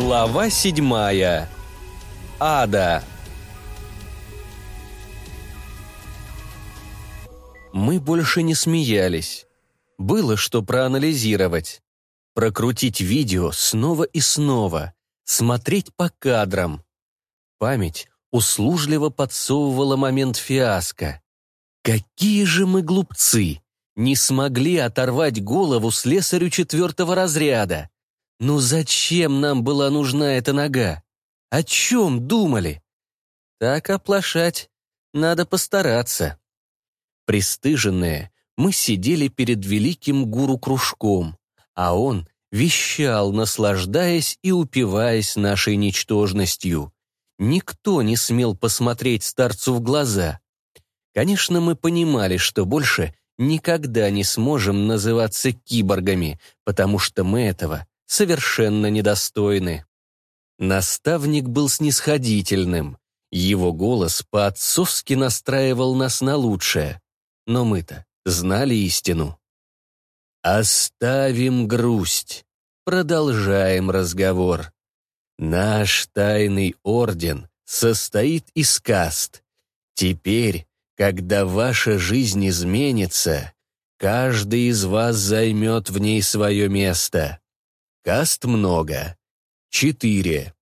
Глава седьмая. Ада. Мы больше не смеялись. Было что проанализировать. Прокрутить видео снова и снова. Смотреть по кадрам. Память услужливо подсовывала момент фиаско. Какие же мы глупцы! Не смогли оторвать голову слесарю четвертого разряда. Ну зачем нам была нужна эта нога? О чем думали? Так оплошать надо постараться. Пристыженные, мы сидели перед великим гуру-кружком, а он вещал, наслаждаясь и упиваясь нашей ничтожностью. Никто не смел посмотреть старцу в глаза. Конечно, мы понимали, что больше никогда не сможем называться киборгами, потому что мы этого совершенно недостойны. Наставник был снисходительным. Его голос по-отцовски настраивал нас на лучшее. Но мы-то знали истину. «Оставим грусть. Продолжаем разговор. Наш тайный орден состоит из каст. Теперь, когда ваша жизнь изменится, каждый из вас займет в ней свое место. Каст много. Четыре.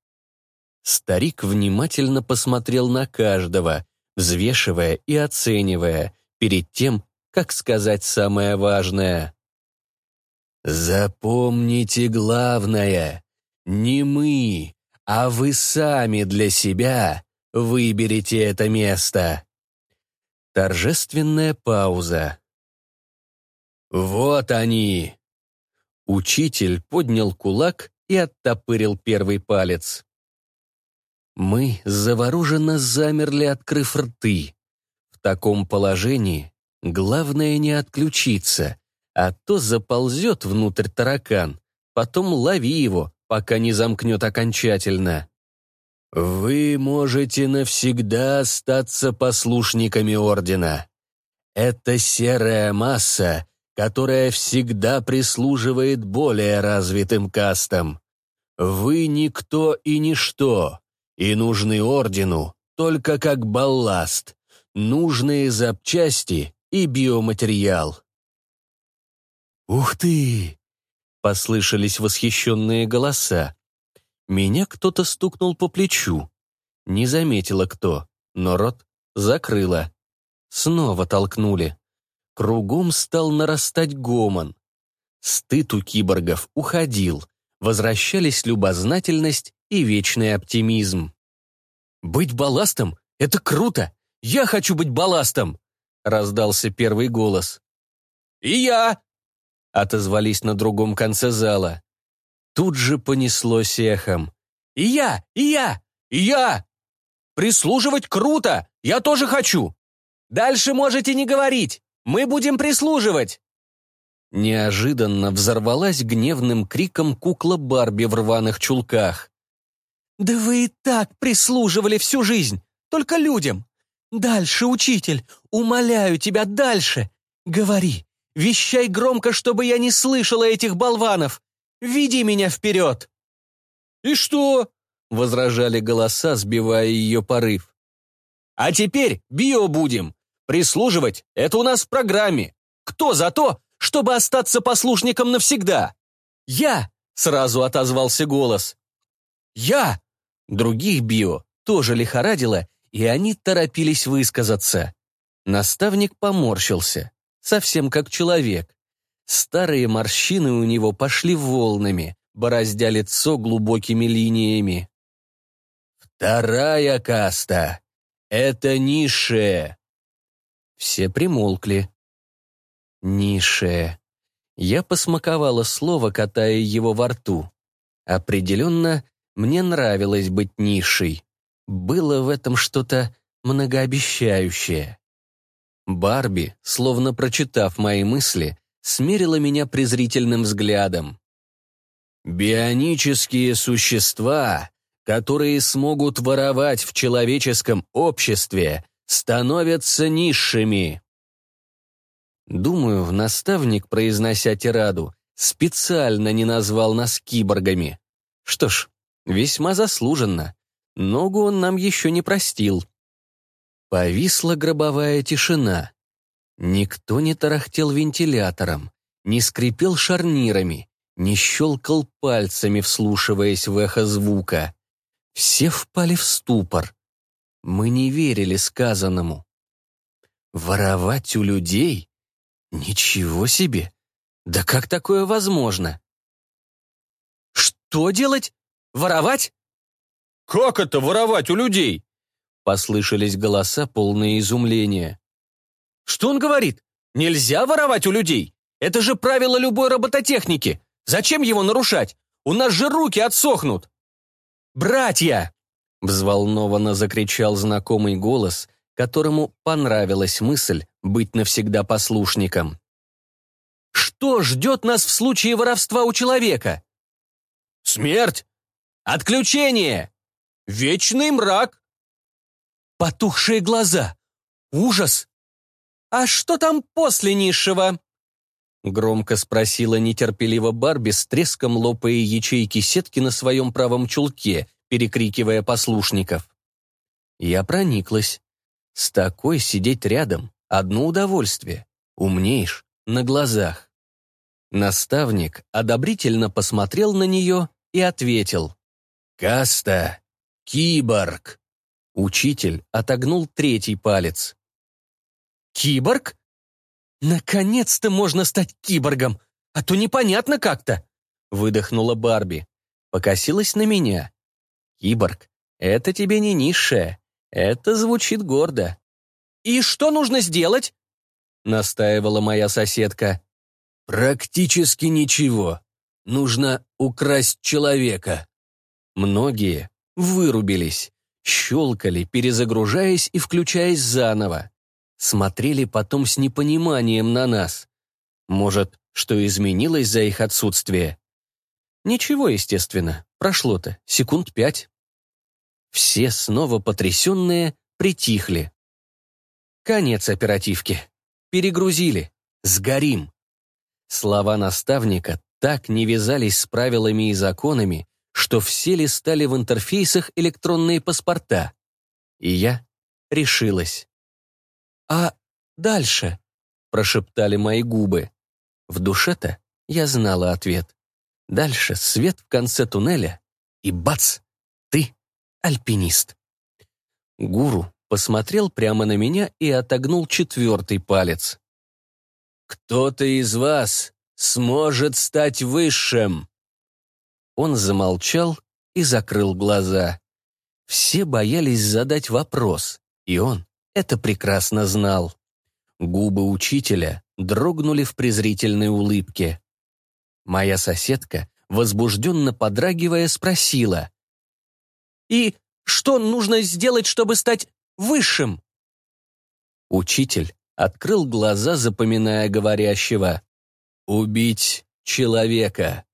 Старик внимательно посмотрел на каждого, взвешивая и оценивая, перед тем, как сказать самое важное. «Запомните главное. Не мы, а вы сами для себя выберете это место». Торжественная пауза. «Вот они!» Учитель поднял кулак и оттопырил первый палец. Мы завороженно замерли, открыв рты. В таком положении главное не отключиться, а то заползет внутрь таракан, потом лови его, пока не замкнет окончательно. Вы можете навсегда остаться послушниками Ордена. Это серая масса которая всегда прислуживает более развитым кастам. Вы никто и ничто, и нужны ордену только как балласт, нужные запчасти и биоматериал. «Ух ты!» — послышались восхищенные голоса. Меня кто-то стукнул по плечу. Не заметила кто, но рот закрыла. Снова толкнули. Кругом стал нарастать гомон. Стыд у киборгов уходил, возвращались любознательность и вечный оптимизм. «Быть балластом — это круто! Я хочу быть балластом!» — раздался первый голос. «И я!» — отозвались на другом конце зала. Тут же понеслось эхом. «И я! И я! И я! Прислуживать круто! Я тоже хочу! Дальше можете не говорить! Мы будем прислуживать!» Неожиданно взорвалась гневным криком кукла Барби в рваных чулках. «Да вы и так прислуживали всю жизнь, только людям! Дальше, учитель, умоляю тебя, дальше! Говори, вещай громко, чтобы я не слышала этих болванов! Веди меня вперед!» «И что?» — возражали голоса, сбивая ее порыв. «А теперь био будем! Прислуживать — это у нас в программе. Кто за то, чтобы остаться послушником навсегда? Я! Сразу отозвался голос. Я! Других био тоже лихорадило, и они торопились высказаться. Наставник поморщился, совсем как человек. Старые морщины у него пошли волнами, бороздя лицо глубокими линиями. «Вторая каста — это низшая, все примолкли. Низшее. Я посмаковала слово, катая его во рту. Определенно, мне нравилось быть низшей. Было в этом что-то многообещающее. Барби, словно прочитав мои мысли, смерила меня презрительным взглядом. «Бионические существа, которые смогут воровать в человеческом обществе, становятся низшими. Думаю, наставник, произнося тираду, специально не назвал нас киборгами. Что ж, Весьма заслуженно. Ногу он нам еще не простил. Повисла гробовая тишина. Никто не тарахтел вентилятором, не скрипел шарнирами, не щелкал пальцами, вслушиваясь в эхо звука. Все впали в ступор. Мы не верили сказанному. Воровать у людей? Ничего себе! Да как такое возможно? Что делать? Воровать? Как это воровать у людей? Послышались голоса, полные изумления. Что он говорит? Нельзя воровать у людей? Это же правило любой робототехники. Зачем его нарушать? У нас же руки отсохнут. Братья! Взволнованно закричал знакомый голос, которому понравилась мысль быть навсегда послушником. Что ждет нас в случае воровства у человека? Смерть! Отключение! Вечный мрак! Потухшие глаза! Ужас! А что там после низшего? Громко спросила нетерпеливо Барби с треском лопая ячейки сетки на своем правом чулке, перекрикивая послушников. Я прониклась. С такой сидеть рядом — одно удовольствие. Умнеешь на глазах. Наставник одобрительно посмотрел на нее и ответил. «Каста, киборг!» Учитель отогнул третий палец. «Киборг? Наконец-то можно стать киборгом, а то непонятно как-то!» Выдохнула Барби. Покосилась на меня. «Киборг, это тебе не низшее, это звучит гордо. «И что нужно сделать?» — настаивала моя соседка. «Практически ничего. Нужно украсть человека». Многие вырубились, щелкали, перезагружаясь и включаясь заново. Смотрели потом с непониманием на нас. Может, что изменилось за их отсутствие? Ничего, естественно. Прошло-то секунд пять. Все, снова потрясенные, притихли. Конец оперативки. Перегрузили. Сгорим. Слова наставника так не вязались с правилами и законами, что все листали в интерфейсах электронные паспорта. И я решилась. «А дальше?» — прошептали мои губы. В душе-то я знала ответ. Дальше свет в конце туннеля, и бац! альпинист. Гуру посмотрел прямо на меня и отогнул четвертый палец. «Кто-то из вас сможет стать высшим!» Он замолчал и закрыл глаза. Все боялись задать вопрос, и он это прекрасно знал. Губы учителя дрогнули в презрительной улыбке. Моя соседка, возбужденно подрагивая, спросила. И что нужно сделать, чтобы стать высшим?» Учитель открыл глаза, запоминая говорящего. «Убить человека».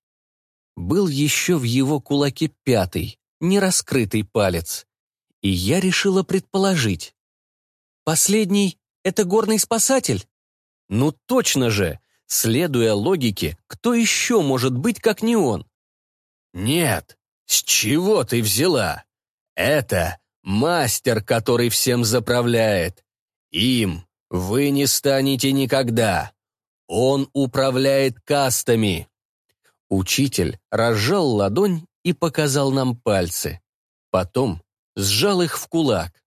Был еще в его кулаке пятый, нераскрытый палец. И я решила предположить. «Последний — это горный спасатель?» «Ну точно же! Следуя логике, кто еще может быть, как не он?» «Нет, «С чего ты взяла? Это мастер, который всем заправляет. Им вы не станете никогда. Он управляет кастами». Учитель разжал ладонь и показал нам пальцы. Потом сжал их в кулак.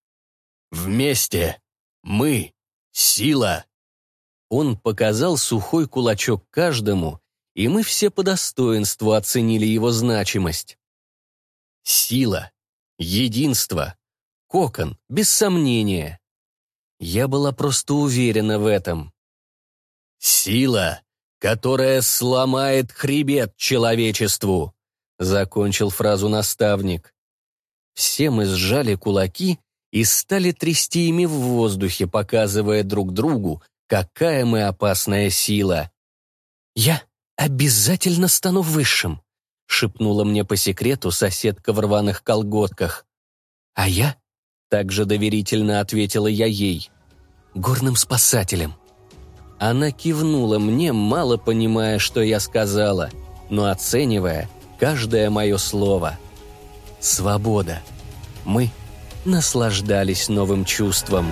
«Вместе мы — сила!» Он показал сухой кулачок каждому, и мы все по достоинству оценили его значимость. Сила, единство, кокон, без сомнения. Я была просто уверена в этом. «Сила, которая сломает хребет человечеству», закончил фразу наставник. Все мы сжали кулаки и стали трясти ими в воздухе, показывая друг другу, какая мы опасная сила. «Я обязательно стану высшим», шепнула мне по секрету соседка в рваных колготках. А я также доверительно ответила я ей. Горным спасателем. Она кивнула мне, мало понимая, что я сказала, но оценивая каждое мое слово. свобода. Мы наслаждались новым чувством.